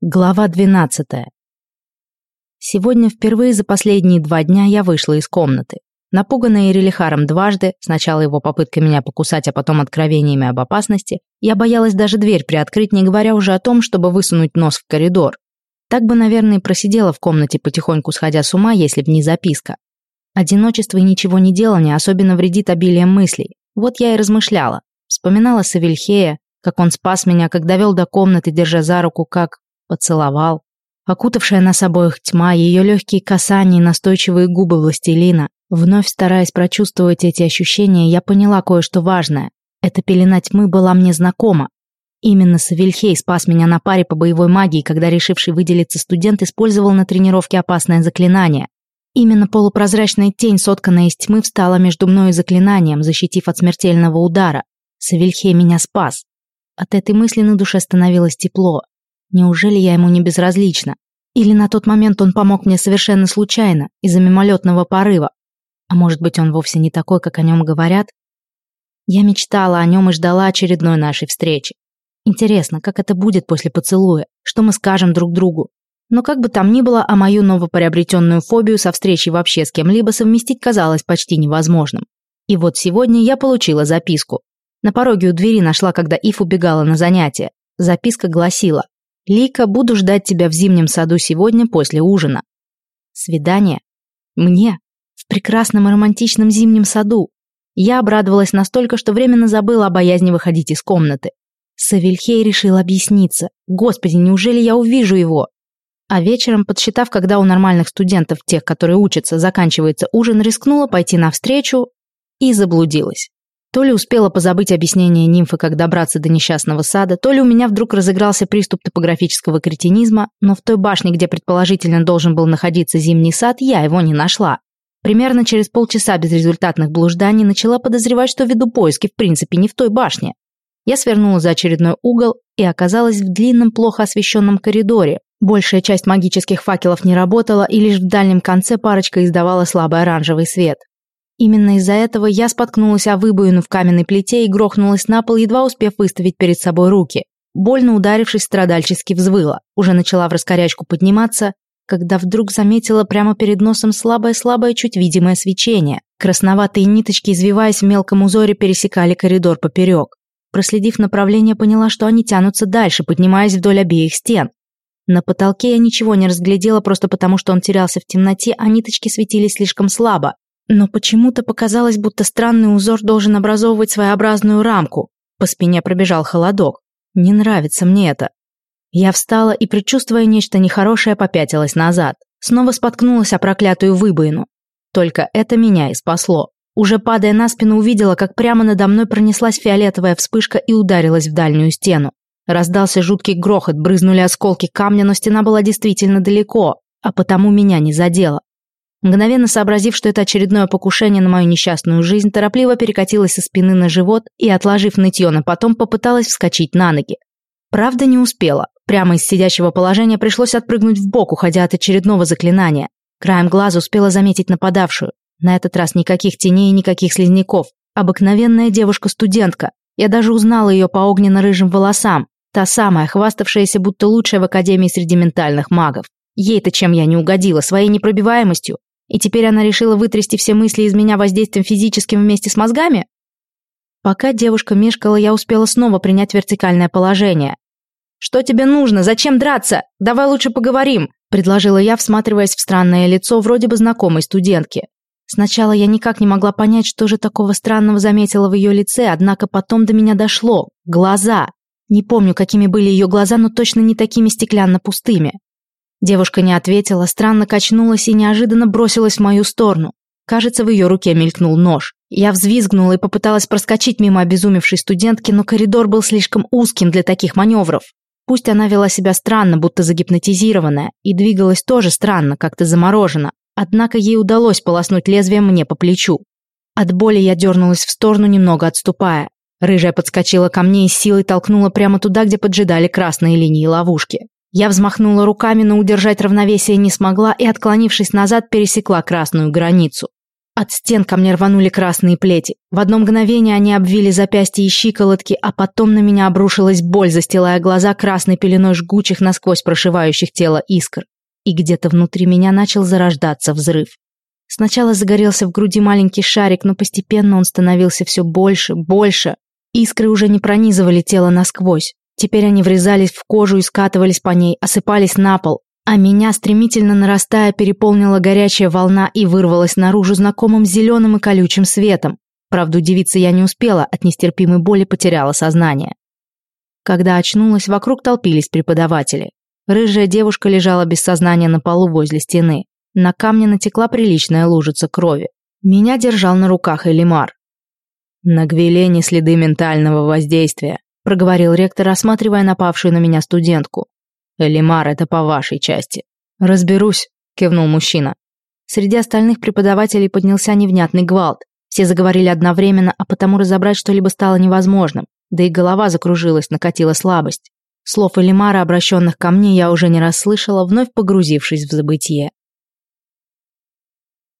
Глава 12. Сегодня впервые за последние два дня я вышла из комнаты. Напуганная Ирелихаром дважды, сначала его попыткой меня покусать, а потом откровениями об опасности, я боялась даже дверь приоткрыть, не говоря уже о том, чтобы высунуть нос в коридор. Так бы, наверное, и просидела в комнате, потихоньку сходя с ума, если б не записка. Одиночество и ничего не делание особенно вредит обилием мыслей. Вот я и размышляла. Вспоминала Савельхея, как он спас меня, как довел до комнаты, держа за руку, как поцеловал. Окутавшая нас обоих тьма, ее легкие касания и настойчивые губы властелина. Вновь стараясь прочувствовать эти ощущения, я поняла кое-что важное. Эта пелена тьмы была мне знакома. Именно Савельхей спас меня на паре по боевой магии, когда решивший выделиться студент использовал на тренировке опасное заклинание. Именно полупрозрачная тень, сотканная из тьмы, встала между мной и заклинанием, защитив от смертельного удара. Савельхей меня спас. От этой мысли на душе становилось тепло. Неужели я ему не безразлична? Или на тот момент он помог мне совершенно случайно, из-за мимолетного порыва? А может быть, он вовсе не такой, как о нем говорят? Я мечтала о нем и ждала очередной нашей встречи. Интересно, как это будет после поцелуя? Что мы скажем друг другу? Но как бы там ни было, а мою новоприобретенную фобию со встречей вообще с кем-либо совместить казалось почти невозможным. И вот сегодня я получила записку. На пороге у двери нашла, когда Ив убегала на занятия. Записка гласила Лика, буду ждать тебя в зимнем саду сегодня после ужина. Свидание? Мне? В прекрасном и романтичном зимнем саду. Я обрадовалась настолько, что временно забыла о боязни выходить из комнаты. Савельхей решил объясниться. Господи, неужели я увижу его? А вечером, подсчитав, когда у нормальных студентов, тех, которые учатся, заканчивается ужин, рискнула пойти навстречу и заблудилась. То ли успела позабыть объяснение нимфы, как добраться до несчастного сада, то ли у меня вдруг разыгрался приступ топографического кретинизма, но в той башне, где предположительно должен был находиться зимний сад, я его не нашла. Примерно через полчаса безрезультатных блужданий начала подозревать, что веду поиски в принципе не в той башне. Я свернула за очередной угол и оказалась в длинном, плохо освещенном коридоре. Большая часть магических факелов не работала, и лишь в дальнем конце парочка издавала слабый оранжевый свет. Именно из-за этого я споткнулась о выбоину в каменной плите и грохнулась на пол, едва успев выставить перед собой руки. Больно ударившись, страдальчески взвыла. Уже начала в раскорячку подниматься, когда вдруг заметила прямо перед носом слабое-слабое, чуть видимое свечение. Красноватые ниточки, извиваясь в мелком узоре, пересекали коридор поперек. Проследив направление, поняла, что они тянутся дальше, поднимаясь вдоль обеих стен. На потолке я ничего не разглядела, просто потому что он терялся в темноте, а ниточки светились слишком слабо. Но почему-то показалось, будто странный узор должен образовывать своеобразную рамку. По спине пробежал холодок. Не нравится мне это. Я встала и, предчувствуя нечто нехорошее, попятилась назад. Снова споткнулась о проклятую выбоину. Только это меня и спасло. Уже падая на спину, увидела, как прямо надо мной пронеслась фиолетовая вспышка и ударилась в дальнюю стену. Раздался жуткий грохот, брызнули осколки камня, но стена была действительно далеко, а потому меня не задело. Мгновенно сообразив, что это очередное покушение на мою несчастную жизнь, торопливо перекатилась со спины на живот и, отложив нытье на потом, попыталась вскочить на ноги. Правда, не успела. Прямо из сидящего положения пришлось отпрыгнуть в бок, уходя от очередного заклинания. Краем глаза успела заметить нападавшую. На этот раз никаких теней и никаких слизняков. Обыкновенная девушка-студентка. Я даже узнала ее по огненно-рыжим волосам. Та самая, хваставшаяся, будто лучшая в Академии среди ментальных магов. Ей-то чем я не угодила, своей непробиваемостью? И теперь она решила вытрясти все мысли из меня воздействием физическим вместе с мозгами? Пока девушка мешкала, я успела снова принять вертикальное положение. «Что тебе нужно? Зачем драться? Давай лучше поговорим», предложила я, всматриваясь в странное лицо вроде бы знакомой студентки. Сначала я никак не могла понять, что же такого странного заметила в ее лице, однако потом до меня дошло. Глаза. Не помню, какими были ее глаза, но точно не такими стеклянно-пустыми. Девушка не ответила, странно качнулась и неожиданно бросилась в мою сторону. Кажется, в ее руке мелькнул нож. Я взвизгнула и попыталась проскочить мимо обезумевшей студентки, но коридор был слишком узким для таких маневров. Пусть она вела себя странно, будто загипнотизированная, и двигалась тоже странно, как-то заморожена, однако ей удалось полоснуть лезвием мне по плечу. От боли я дернулась в сторону, немного отступая. Рыжая подскочила ко мне и силой толкнула прямо туда, где поджидали красные линии ловушки. Я взмахнула руками, но удержать равновесие не смогла и, отклонившись назад, пересекла красную границу. От стен ко мне рванули красные плети. В одно мгновение они обвили запястья и щиколотки, а потом на меня обрушилась боль, застилая глаза красной пеленой жгучих насквозь прошивающих тело искр. И где-то внутри меня начал зарождаться взрыв. Сначала загорелся в груди маленький шарик, но постепенно он становился все больше, больше. Искры уже не пронизывали тело насквозь. Теперь они врезались в кожу и скатывались по ней, осыпались на пол, а меня, стремительно нарастая, переполнила горячая волна и вырвалась наружу знакомым зеленым и колючим светом. Правда, удивиться я не успела, от нестерпимой боли потеряла сознание. Когда очнулась, вокруг толпились преподаватели. Рыжая девушка лежала без сознания на полу возле стены. На камне натекла приличная лужица крови. Меня держал на руках Элимар. «На Гвилене следы ментального воздействия», проговорил ректор, осматривая напавшую на меня студентку. «Элимар, это по вашей части». «Разберусь», — кивнул мужчина. Среди остальных преподавателей поднялся невнятный гвалт. Все заговорили одновременно, а потому разобрать что-либо стало невозможным. Да и голова закружилась, накатила слабость. Слов Элимара, обращенных ко мне, я уже не расслышала, вновь погрузившись в забытье.